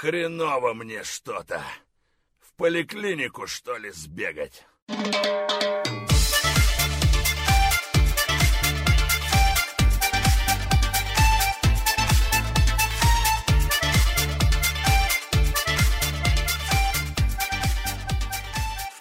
Хреново мне что-то. В поликлинику, что ли, сбегать?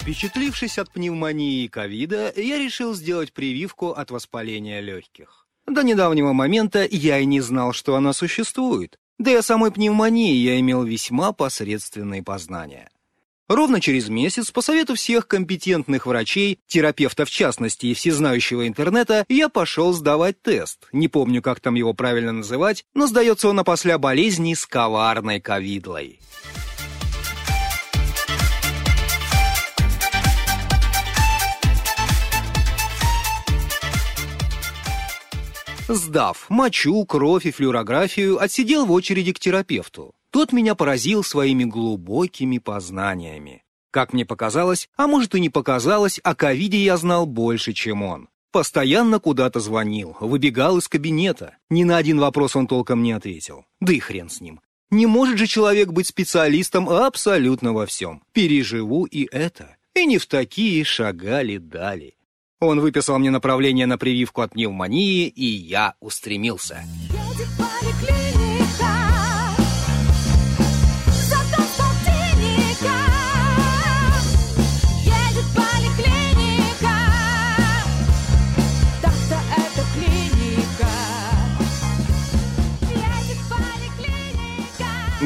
Впечатлившись от пневмонии и ковида, я решил сделать прививку от воспаления легких. До недавнего момента я и не знал, что она существует. Да и о самой пневмонии я имел весьма посредственные познания. Ровно через месяц, по совету всех компетентных врачей, терапевтов в частности и всезнающего интернета, я пошел сдавать тест. Не помню, как там его правильно называть, но сдается он опосля болезни с коварной ковидлой. Сдав мочу, кровь и флюорографию, отсидел в очереди к терапевту. Тот меня поразил своими глубокими познаниями. Как мне показалось, а может и не показалось, о ковиде я знал больше, чем он. Постоянно куда-то звонил, выбегал из кабинета. Ни на один вопрос он толком не ответил. Да и хрен с ним. Не может же человек быть специалистом абсолютно во всем. Переживу и это. И не в такие шагали дали. Он выписал мне направление на прививку от пневмонии, и я устремился. Едет поликлиника.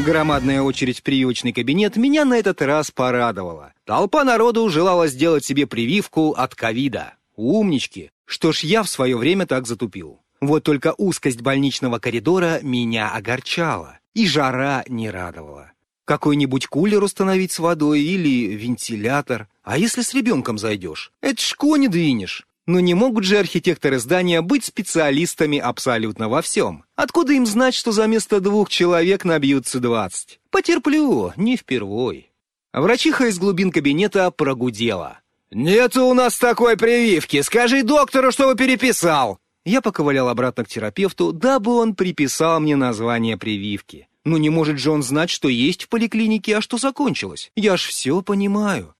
Громадная очередь в прививочный кабинет меня на этот раз порадовала. Толпа народу желала сделать себе прививку от ковида. Умнички! Что ж, я в свое время так затупил. Вот только узкость больничного коридора меня огорчала, и жара не радовала. Какой-нибудь кулер установить с водой или вентилятор. А если с ребенком зайдешь? Это шко не двинешь. Но не могут же архитекторы здания быть специалистами абсолютно во всем. Откуда им знать, что за место двух человек набьются двадцать? Потерплю, не впервой. Врачиха из глубин кабинета прогудела. «Нет у нас такой прививки! Скажи доктору, чтобы переписал!» Я поковылял обратно к терапевту, дабы он приписал мне название прививки. Ну не может же он знать, что есть в поликлинике, а что закончилось. Я ж все понимаю.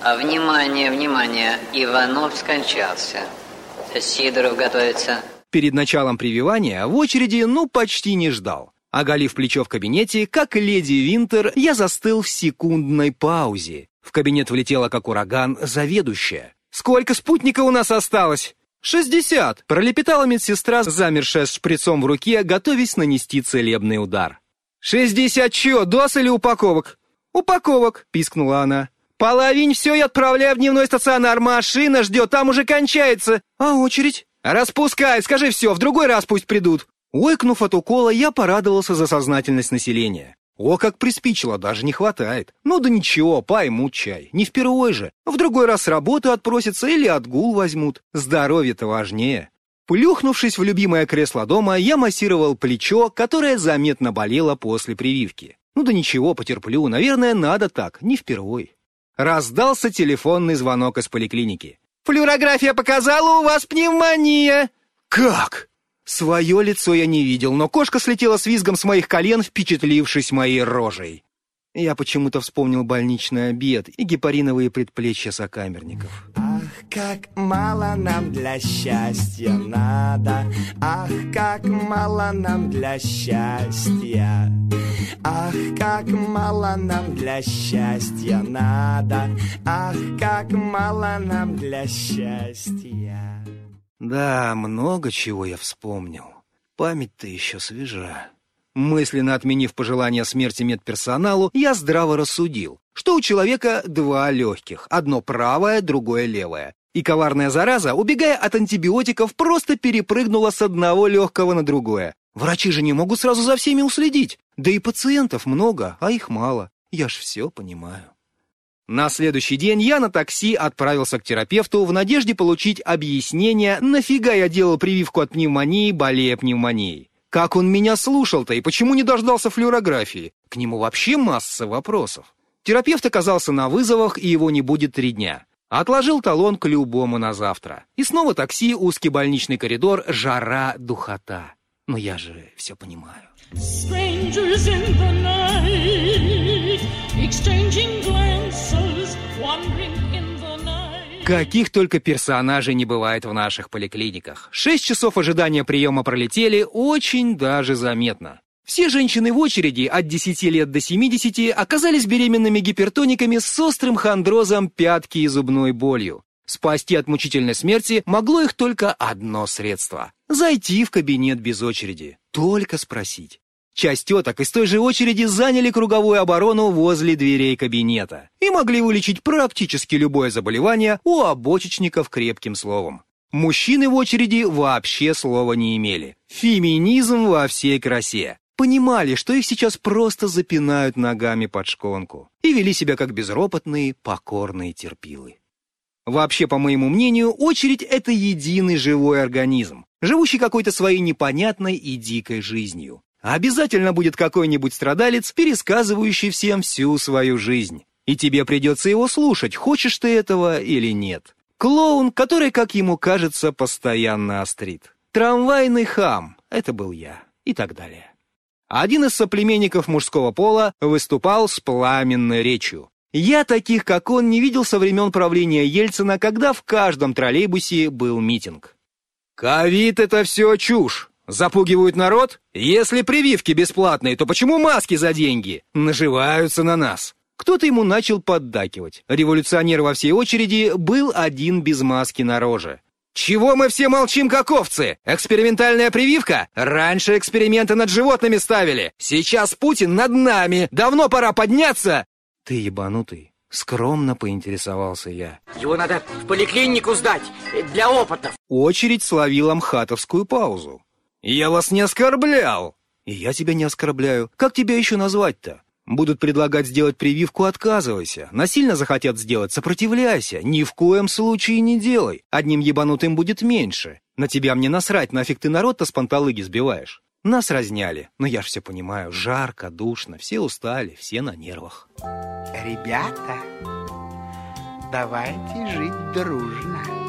А внимание, внимание, Иванов скончался. Сидоров готовится. Перед началом прививания в очереди ну почти не ждал. Оголив плечо в кабинете, как леди Винтер, я застыл в секундной паузе. В кабинет влетела, как ураган, заведующая. «Сколько спутника у нас осталось?» «Шестьдесят!» — пролепетала медсестра, замершая с шприцом в руке, готовясь нанести целебный удар. «Шестьдесят чё, доз или упаковок?» «Упаковок!» — пискнула она. «Половинь все и отправляй в дневной стационар. Машина ждет, там уже кончается. А очередь?» «Распускай, скажи все, в другой раз пусть придут». Ойкнув от укола, я порадовался за сознательность населения. О, как приспичило, даже не хватает. Ну да ничего, поймут чай. Не впервой же. В другой раз с работы отпросятся или отгул возьмут. Здоровье-то важнее. Плюхнувшись в любимое кресло дома, я массировал плечо, которое заметно болело после прививки. Ну да ничего, потерплю, наверное, надо так, не впервой. Раздался телефонный звонок из поликлиники. «Флюорография показала, у вас пневмония!» «Как?» Свое лицо я не видел, но кошка слетела с визгом с моих колен, впечатлившись моей рожей. Я почему-то вспомнил больничный обед и гепариновые предплечья сокамерников. Ах, как мало нам для счастья надо, Ах, как мало нам для счастья. Ах, как мало нам для счастья надо, Ах, как мало нам для счастья. Да, много чего я вспомнил. Память-то еще свежа. Мысленно отменив пожелание смерти медперсоналу, я здраво рассудил, что у человека два легких, одно правое, другое левое. И коварная зараза, убегая от антибиотиков, просто перепрыгнула с одного легкого на другое. Врачи же не могут сразу за всеми уследить. Да и пациентов много, а их мало. Я ж все понимаю. На следующий день я на такси отправился к терапевту в надежде получить объяснение, нафига я делал прививку от пневмонии, болея пневмонией. Как он меня слушал-то и почему не дождался флюорографии? К нему вообще масса вопросов. Терапевт оказался на вызовах, и его не будет три дня. Отложил талон к любому на завтра. И снова такси, узкий больничный коридор, жара, духота. Но я же все понимаю. Strangers in the night. Каких только персонажей не бывает в наших поликлиниках. Шесть часов ожидания приема пролетели очень даже заметно. Все женщины в очереди от 10 лет до 70 оказались беременными гипертониками с острым хондрозом пятки и зубной болью. Спасти от мучительной смерти могло их только одно средство – зайти в кабинет без очереди, только спросить. Часть теток из той же очереди заняли круговую оборону возле дверей кабинета и могли вылечить практически любое заболевание у обочечников крепким словом. Мужчины в очереди вообще слова не имели. Феминизм во всей красе. Понимали, что их сейчас просто запинают ногами под шконку и вели себя как безропотные, покорные терпилы. Вообще, по моему мнению, очередь — это единый живой организм, живущий какой-то своей непонятной и дикой жизнью. Обязательно будет какой-нибудь страдалец, пересказывающий всем всю свою жизнь. И тебе придется его слушать, хочешь ты этого или нет. Клоун, который, как ему кажется, постоянно острит. Трамвайный хам — это был я. И так далее. Один из соплеменников мужского пола выступал с пламенной речью. Я таких, как он, не видел со времен правления Ельцина, когда в каждом троллейбусе был митинг. «Ковид — это все чушь. Запугивают народ? Если прививки бесплатные, то почему маски за деньги? Наживаются на нас. Кто-то ему начал поддакивать. Революционер во всей очереди был один без маски на роже. Чего мы все молчим, как овцы? Экспериментальная прививка? Раньше эксперименты над животными ставили. Сейчас Путин над нами. Давно пора подняться. Ты ебанутый. Скромно поинтересовался я. Его надо в поликлинику сдать для опытов. Очередь словила мхатовскую паузу. «Я вас не оскорблял!» «И я тебя не оскорбляю. Как тебя еще назвать-то?» Будут предлагать сделать прививку, отказывайся. Насильно захотят сделать, сопротивляйся. Ни в коем случае не делай. Одним ебанутым будет меньше. На тебя мне насрать, нафиг ты народ-то с панталыги сбиваешь. Нас разняли, но я ж все понимаю. Жарко, душно, все устали, все на нервах. Ребята, давайте жить дружно.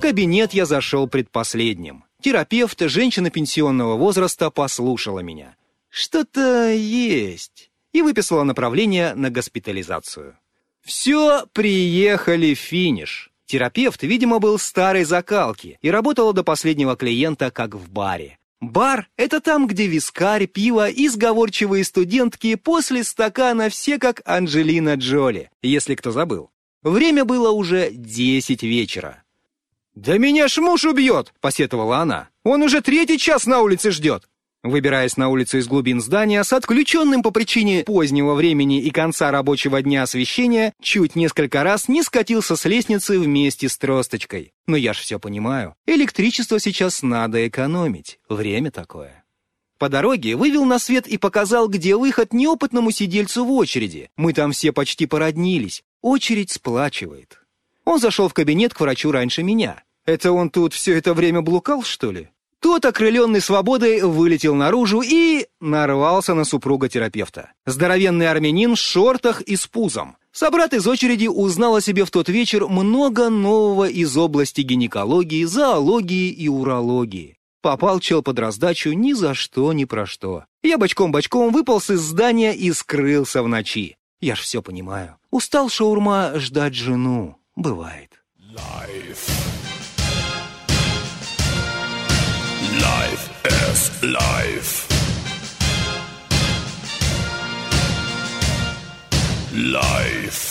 Кабинет я зашел предпоследним. Терапевт, женщина пенсионного возраста, послушала меня. Что-то есть. И выписала направление на госпитализацию. Все, приехали финиш. Терапевт, видимо, был старой закалки и работала до последнего клиента, как в баре. Бар — это там, где вискарь, пиво и сговорчивые студентки после стакана все как Анджелина Джоли, если кто забыл. Время было уже десять вечера. «Да меня ж муж убьет!» — посетовала она. «Он уже третий час на улице ждет!» Выбираясь на улицу из глубин здания с отключенным по причине позднего времени и конца рабочего дня освещения, чуть несколько раз не скатился с лестницы вместе с тросточкой. Но я ж все понимаю. Электричество сейчас надо экономить. Время такое. По дороге вывел на свет и показал, где выход неопытному сидельцу в очереди. Мы там все почти породнились. Очередь сплачивает. Он зашел в кабинет к врачу раньше меня. Это он тут все это время блукал, что ли? Тот, окрыленный свободой, вылетел наружу и нарвался на супруга терапевта. Здоровенный армянин в шортах и с пузом. Собрат из очереди узнал о себе в тот вечер много нового из области гинекологии, зоологии и урологии. Попал чел под раздачу ни за что, ни про что. Я бочком-бочком выполз из здания и скрылся в ночи. Я ж все понимаю. Устал шаурма ждать жену. Бывает. Life. Life is life.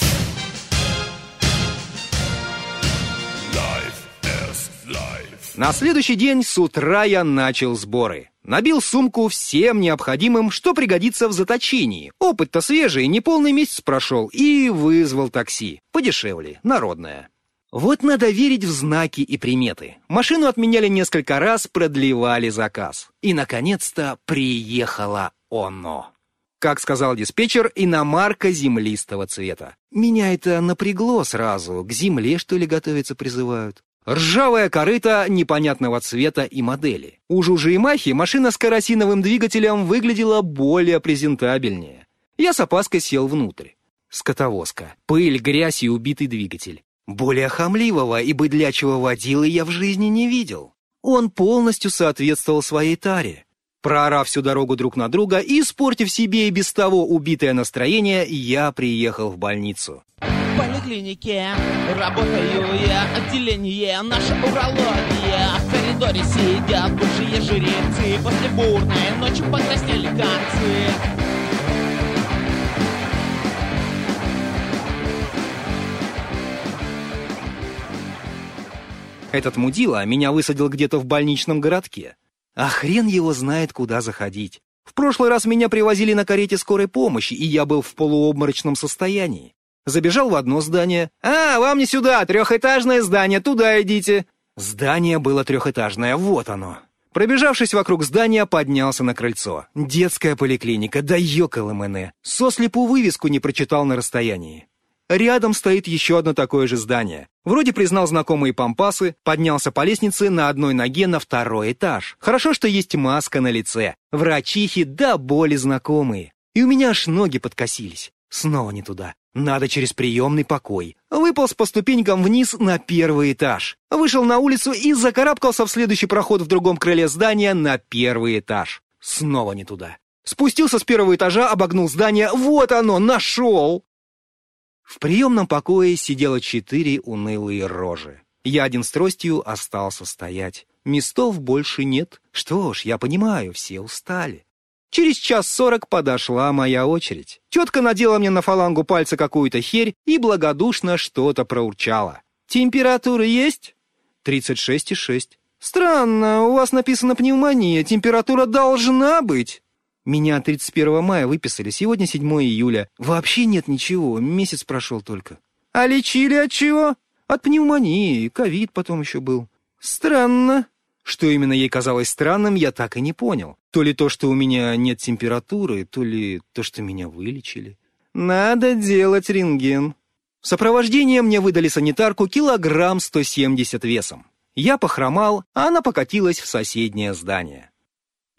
На следующий день с утра я начал сборы. Набил сумку всем необходимым, что пригодится в заточении. Опыт-то свежий, неполный месяц прошел, и вызвал такси. Подешевле, народное. Вот надо верить в знаки и приметы. Машину отменяли несколько раз, продлевали заказ. И, наконец-то, приехало оно. Как сказал диспетчер, иномарка землистого цвета. Меня это напрягло сразу. К земле, что ли, готовиться призывают? Ржавая корыта непонятного цвета и модели. У Жужи и Махи машина с керосиновым двигателем выглядела более презентабельнее. Я с опаской сел внутрь. Скотовозка. Пыль, грязь и убитый двигатель. Более хамливого и быдлячего водилы я в жизни не видел. Он полностью соответствовал своей таре. Проорав всю дорогу друг на друга и испортив себе и без того убитое настроение, я приехал в больницу. В поликлинике работаю я, отделение наша урология. В коридоре сидят бывшие жрецы, после бурной ночи покраснели концы. Этот мудила меня высадил где-то в больничном городке. А хрен его знает, куда заходить. В прошлый раз меня привозили на карете скорой помощи, и я был в полуобморочном состоянии. Забежал в одно здание. «А, вам не сюда, трехэтажное здание, туда идите». Здание было трехэтажное, вот оно. Пробежавшись вокруг здания, поднялся на крыльцо. Детская поликлиника, да ёкало мэне. Сослепу вывеску не прочитал на расстоянии. Рядом стоит еще одно такое же здание. Вроде признал знакомые пампасы, поднялся по лестнице на одной ноге на второй этаж. Хорошо, что есть маска на лице. Врачихи да боли знакомые. И у меня аж ноги подкосились. Снова не туда. Надо через приемный покой. Выполз по ступенькам вниз на первый этаж. Вышел на улицу и закарабкался в следующий проход в другом крыле здания на первый этаж. Снова не туда. Спустился с первого этажа, обогнул здание. Вот оно, нашел! В приемном покое сидело четыре унылые рожи. Я один с тростью остался стоять. Местов больше нет. Что ж, я понимаю, все устали. Через час сорок подошла моя очередь. Тетка надела мне на фалангу пальца какую-то херь и благодушно что-то проурчала. «Температура есть?» «Тридцать шесть и шесть». «Странно, у вас написано пневмония, температура должна быть». Меня 31 мая выписали, сегодня 7 июля. Вообще нет ничего, месяц прошел только. А лечили от чего? От пневмонии, ковид потом еще был. Странно. Что именно ей казалось странным, я так и не понял. То ли то, что у меня нет температуры, то ли то, что меня вылечили. Надо делать рентген. В сопровождение мне выдали санитарку килограмм 170 весом. Я похромал, а она покатилась в соседнее здание.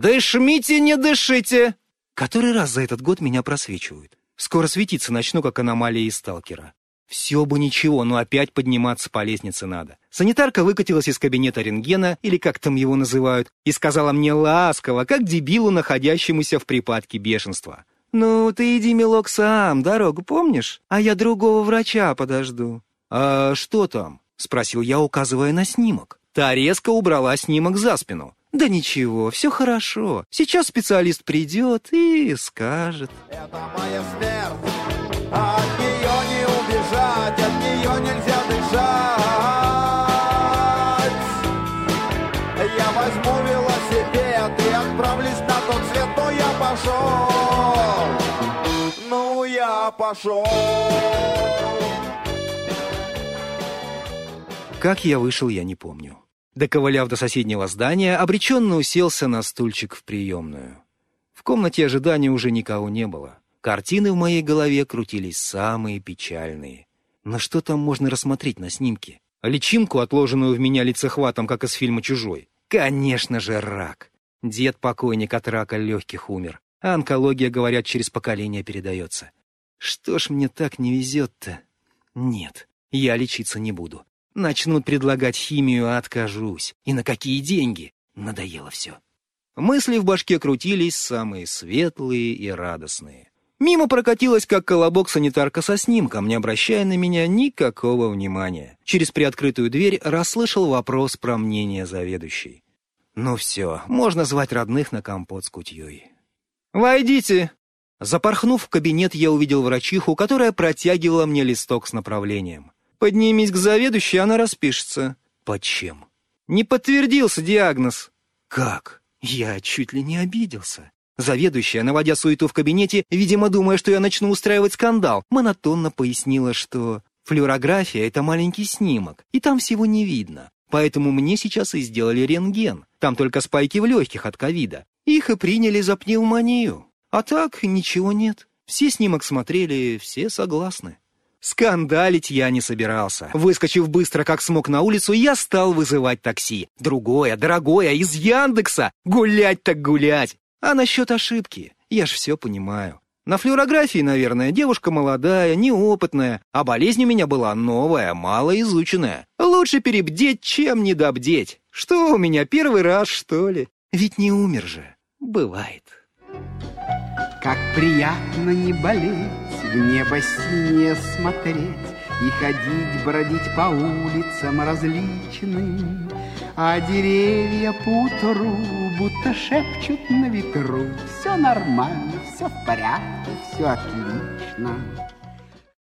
«Дышмите, не дышите!» Который раз за этот год меня просвечивают. Скоро светиться начну, как аномалия из сталкера. Все бы ничего, но опять подниматься по лестнице надо. Санитарка выкатилась из кабинета рентгена, или как там его называют, и сказала мне ласково, как дебилу, находящемуся в припадке бешенства. «Ну, ты иди, милок, сам, дорогу помнишь? А я другого врача подожду». «А что там?» — спросил я, указывая на снимок. Та резко убрала снимок за спину. «Да ничего, все хорошо. Сейчас специалист придет и скажет». Это моя смерть, а от нее не убежать, от нее нельзя дышать. Я возьму велосипед и отправлюсь на тот свет, но я пошел. Ну, я пошел. Как я вышел, я не помню. Доковыляв до соседнего здания, обреченно уселся на стульчик в приемную. В комнате ожидания уже никого не было. Картины в моей голове крутились самые печальные. Но что там можно рассмотреть на снимке? Личинку, отложенную в меня лицехватом, как из фильма «Чужой». Конечно же, рак. Дед-покойник от рака легких умер. А онкология, говорят, через поколение передается. Что ж мне так не везет-то? Нет, я лечиться не буду. Начнут предлагать химию, а откажусь. И на какие деньги? Надоело все. Мысли в башке крутились самые светлые и радостные. Мимо прокатилась, как колобок, санитарка со снимком, не обращая на меня никакого внимания. Через приоткрытую дверь расслышал вопрос про мнение заведующей. Ну все, можно звать родных на компот с кутьей. «Войдите!» Запорхнув в кабинет, я увидел врачиху, которая протягивала мне листок с направлением. Поднимись к заведующей, она распишется. Под чем? Не подтвердился диагноз. Как? Я чуть ли не обиделся. Заведующая, наводя суету в кабинете, видимо, думая, что я начну устраивать скандал, монотонно пояснила, что флюорография — это маленький снимок, и там всего не видно. Поэтому мне сейчас и сделали рентген. Там только спайки в легких от ковида. Их и приняли за пневмонию. А так ничего нет. Все снимок смотрели, все согласны. Скандалить я не собирался. Выскочив быстро, как смог на улицу, я стал вызывать такси. Другое, дорогое, из Яндекса. Гулять так гулять. А насчет ошибки, я ж все понимаю. На флюорографии, наверное, девушка молодая, неопытная, а болезнь у меня была новая, малоизученная. Лучше перебдеть, чем недобдеть. Что у меня, первый раз, что ли? Ведь не умер же. бывает. Как приятно не болеть, в небо синее смотреть И ходить, бродить по улицам различным, А деревья по утру будто шепчут на ветру Все нормально, все в порядке, все отлично.